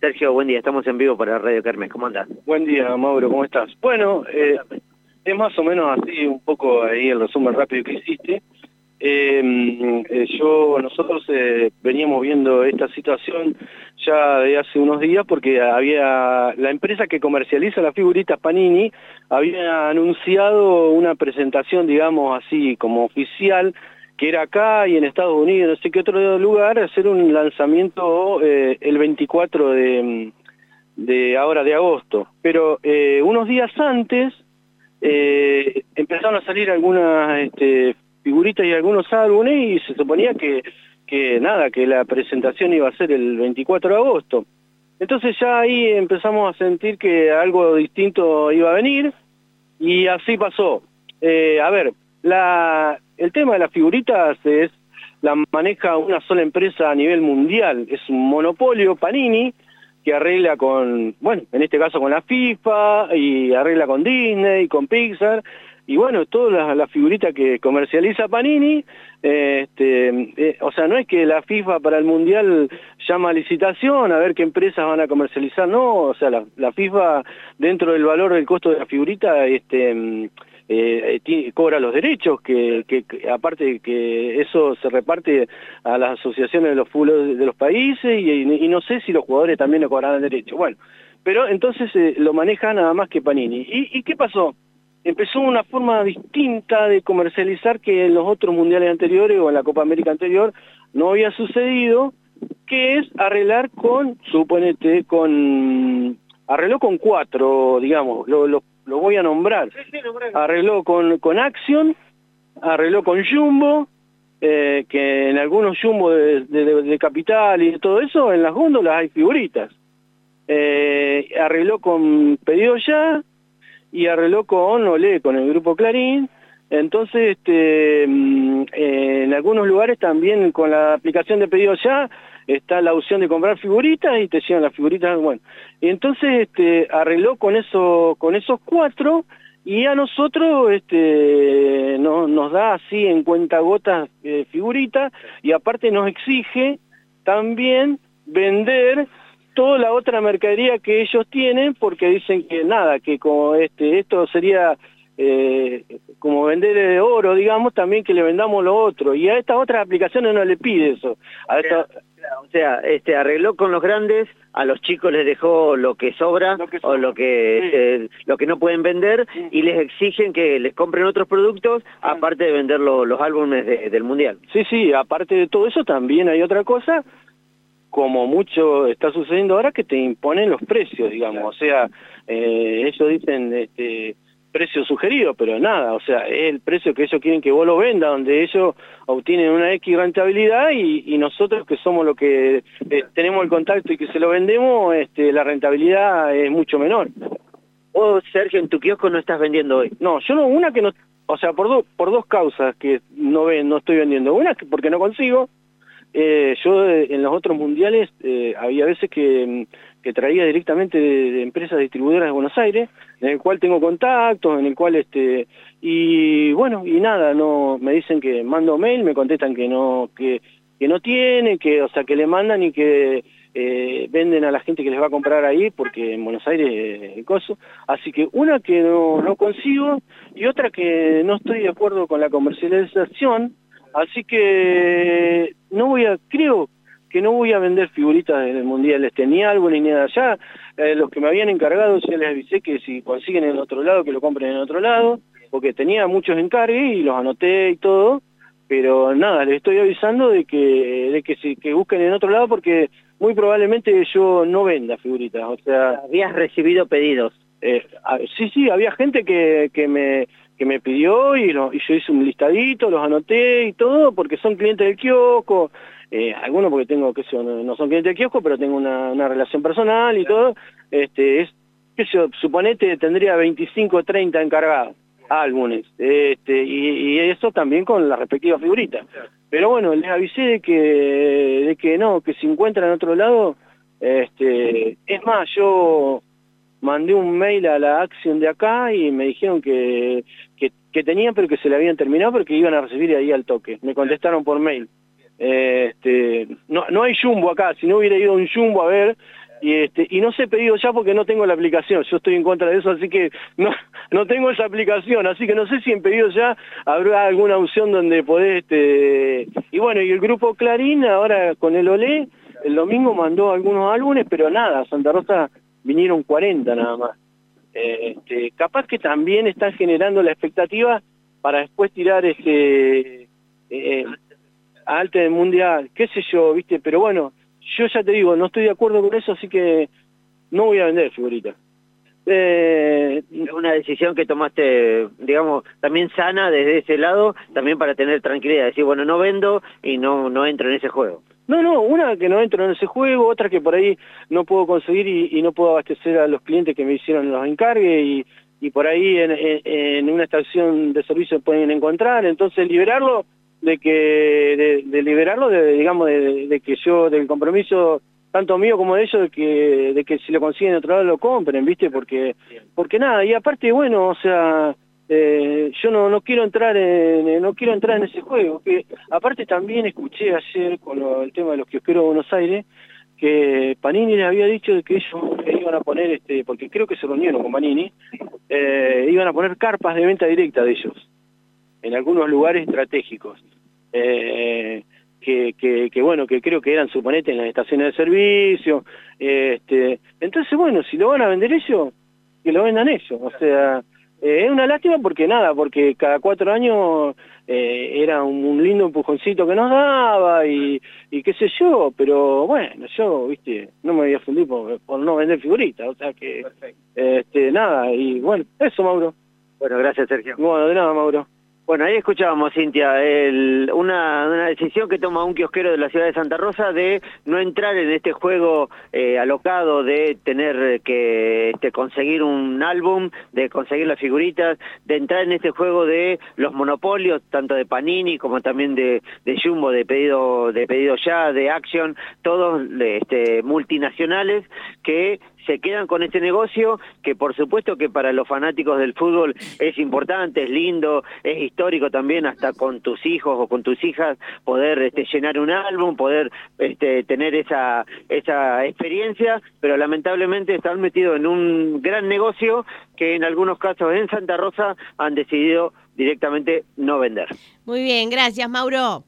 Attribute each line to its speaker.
Speaker 1: Sergio, buen día, estamos en vivo para Radio Kermes, ¿cómo andás?
Speaker 2: Buen día, Mauro, ¿cómo estás? Bueno, eh, es más o menos así, un poco ahí el resumen rápido que hiciste. Eh, eh, yo, nosotros veníamos viendo esta situación ya de hace unos días porque había, la empresa que comercializa las figuritas Panini había anunciado una presentación, digamos así, como oficial que era acá y en Estados Unidos, no sé qué otro lugar, hacer un lanzamiento eh, el 24 de, ahora de agosto. Pero eh, unos días antes eh, empezaron a salir algunas este, figuritas y algunos álbumes y se suponía que nada, que la presentación iba a ser el 24 de agosto. Entonces ya ahí empezamos a sentir que algo distinto iba a venir y así pasó. a ver, la, el tema de las figuritas es la maneja una sola empresa a nivel mundial, es un monopolio Panini que arregla con, bueno, en este caso con la FIFA y arregla con Disney, con Pixar. Y bueno, todas las, figuritas que comercializa Panini, este, eh, o sea, no es que la FIFA para el Mundial llama a licitación a ver qué empresas van a comercializar, no, o sea, la, la FIFA dentro del valor del costo de la figurita, este eh, cobra los derechos, que, que, aparte que eso se reparte a las asociaciones de los fútbol de los países y, no sé si los jugadores también lo cobrarán derechos. Bueno, pero entonces eh, lo maneja nada más que Panini. ¿Y, qué pasó? Empezó una forma distinta de comercializar que en los otros mundiales anteriores o en la Copa América anterior no había sucedido, que es arreglar con, suponete, con arregló con cuatro, digamos, lo, lo, lo voy a nombrar. arregló con, con Action, arregló con Jumbo, eh, que en algunos Jumbo de, Capital y todo eso, en las góndolas hay figuritas. Eh, arregló con Pedido Ya y arregló con Olé, con el grupo Clarín. Entonces, este, mm, en algunos lugares también con la aplicación de Pedido Ya está la opción de comprar figuritas y te llegan las figuritas, bueno. Y entonces este, arregló con, eso, con esos cuatro y a nosotros este, no, nos da así en cuenta gotas eh, figuritas y aparte nos exige también vender toda la otra mercadería que ellos tienen porque dicen que nada, que como este, esto sería eh, como vender oro, digamos, también que le vendamos lo otro. Y a estas otras aplicaciones no le pide eso. A
Speaker 1: o sea, este arregló con los grandes, a los chicos les dejó lo que sobra, o lo que este, lo que no pueden vender y les exigen que les compren otros productos aparte de vender los álbumes del mundial.
Speaker 2: Sí, sí, aparte de todo eso también hay otra cosa como mucho está sucediendo ahora que te imponen los precios, digamos, o sea, eh, ellos dicen este precio sugerido, pero nada, o sea, es el precio que ellos quieren que vos lo vendas, donde ellos obtienen una X rentabilidad y, nosotros que somos los que eh, tenemos el contacto y que se lo vendemos, este, la rentabilidad es mucho menor.
Speaker 1: Vos, Sergio, en tu kiosco no estás vendiendo hoy.
Speaker 2: No, yo no, una que no, o sea, por, dos por dos causas que no, ven, no estoy vendiendo. Una que porque no consigo, eh, yo eh, en los otros mundiales eh, había veces que, que traía directamente de, empresas distribuidoras de Buenos Aires, en el cual tengo contactos, en el cual este y bueno y nada, no me dicen que mando mail, me contestan que no que que no tiene, que o sea que le mandan y que venden a la gente que les va a comprar ahí porque en Buenos Aires el coso. Así que una que no, no consigo y otra que no estoy de acuerdo con la comercialización Así que no voy a, creo que no voy a vender figuritas del Mundial este, ni algo ni nada allá. Eh, los que me habían encargado ya les avisé que si consiguen en otro lado, que lo compren en otro lado, porque tenía muchos encargues y los anoté y todo, pero nada, les estoy avisando de que, de que, si, que busquen en otro lado porque muy probablemente yo no venda figuritas, o sea...
Speaker 1: Habías recibido pedidos.
Speaker 2: Eh, sí, sí, había gente que, que me que me pidió y, yo hice un listadito, los anoté y todo, porque son clientes del kiosco, eh, algunos porque tengo, que no, son clientes del kiosco, pero tengo una, relación personal y todo, este, es, que yo, suponete tendría 25 o 30 encargados, álbumes, este, y, eso también con la respectiva figurita. Pero bueno, les avisé de que, de que no, que si encuentran en otro lado, este, es más, yo mandé un mail a la acción de acá y me dijeron que, que, tenían pero que se le habían terminado porque iban a recibir ahí al toque. Me contestaron por mail. Este, no, no hay jumbo acá, si no hubiera ido un jumbo a ver, y este y no se he pedido ya porque no tengo la aplicación. Yo estoy en contra de eso así que no no tengo esa aplicación. Así que no sé si en pedido ya habrá alguna opción donde podés este y bueno y el grupo Clarín ahora con el Olé el domingo mandó algunos álbumes pero nada Santa Rosa vinieron 40 nada más. Eh, este, capaz que también están generando la expectativa para después tirar este eh, alta del mundial qué sé yo viste pero bueno yo ya te digo, no estoy de acuerdo con eso, así que no voy a vender figuritas.
Speaker 1: Eh, una decisión que tomaste, digamos, también sana desde ese lado, también para tener tranquilidad, decir, bueno, no vendo y no, no entro en ese juego.
Speaker 2: No, no, una que no entro en ese juego, otra que por ahí no puedo conseguir y, no puedo abastecer a los clientes que me hicieron los encargues y, y por ahí en, en, una estación de servicio pueden encontrar, entonces liberarlo de que de, liberarlo, de, digamos, de, que yo, del compromiso tanto mío como de ellos, de que, de que si lo consiguen de otro lado lo compren, ¿viste? Porque, porque nada, y aparte, bueno, o sea, eh, yo no, no quiero entrar en, no quiero entrar en ese juego, que aparte también escuché ayer con el tema de los kiosqueros de Buenos Aires, que Panini le había dicho de que ellos iban a poner, este porque creo que se reunieron con Panini, eh, iban a poner carpas de venta directa de ellos en algunos lugares estratégicos. Eh, que, que, bueno, que creo que eran, suponete, en las estaciones de servicio. Este, entonces, bueno, si lo van a vender ellos, que lo vendan ellos. O sea, eh, es una lástima porque nada, porque cada cuatro años eh, era un, lindo empujoncito que nos daba y, y qué sé yo, pero bueno, yo, viste, no me voy a fundir por, por no vender figuritas, o sea que, este, nada, y bueno, eso, Mauro.
Speaker 1: Bueno, gracias, Sergio.
Speaker 2: Bueno, de nada, Mauro.
Speaker 1: Bueno, ahí escuchábamos, Cintia, una, decisión que toma un kiosquero de la ciudad de Santa Rosa de no entrar en este juego eh, alocado de tener que este, conseguir un álbum, de conseguir las figuritas, de entrar en este juego de los monopolios, tanto de Panini como también de, de Jumbo, de pedido, de pedido ya, de Action, todos este, multinacionales que se quedan con este negocio que por supuesto que para los fanáticos del fútbol es importante, es lindo, es histórico también hasta con tus hijos o con tus hijas poder este, llenar un álbum, poder este, tener esa, esa experiencia, pero lamentablemente están metidos en un gran negocio que en algunos casos en Santa Rosa han decidido directamente no vender.
Speaker 3: Muy bien, gracias Mauro.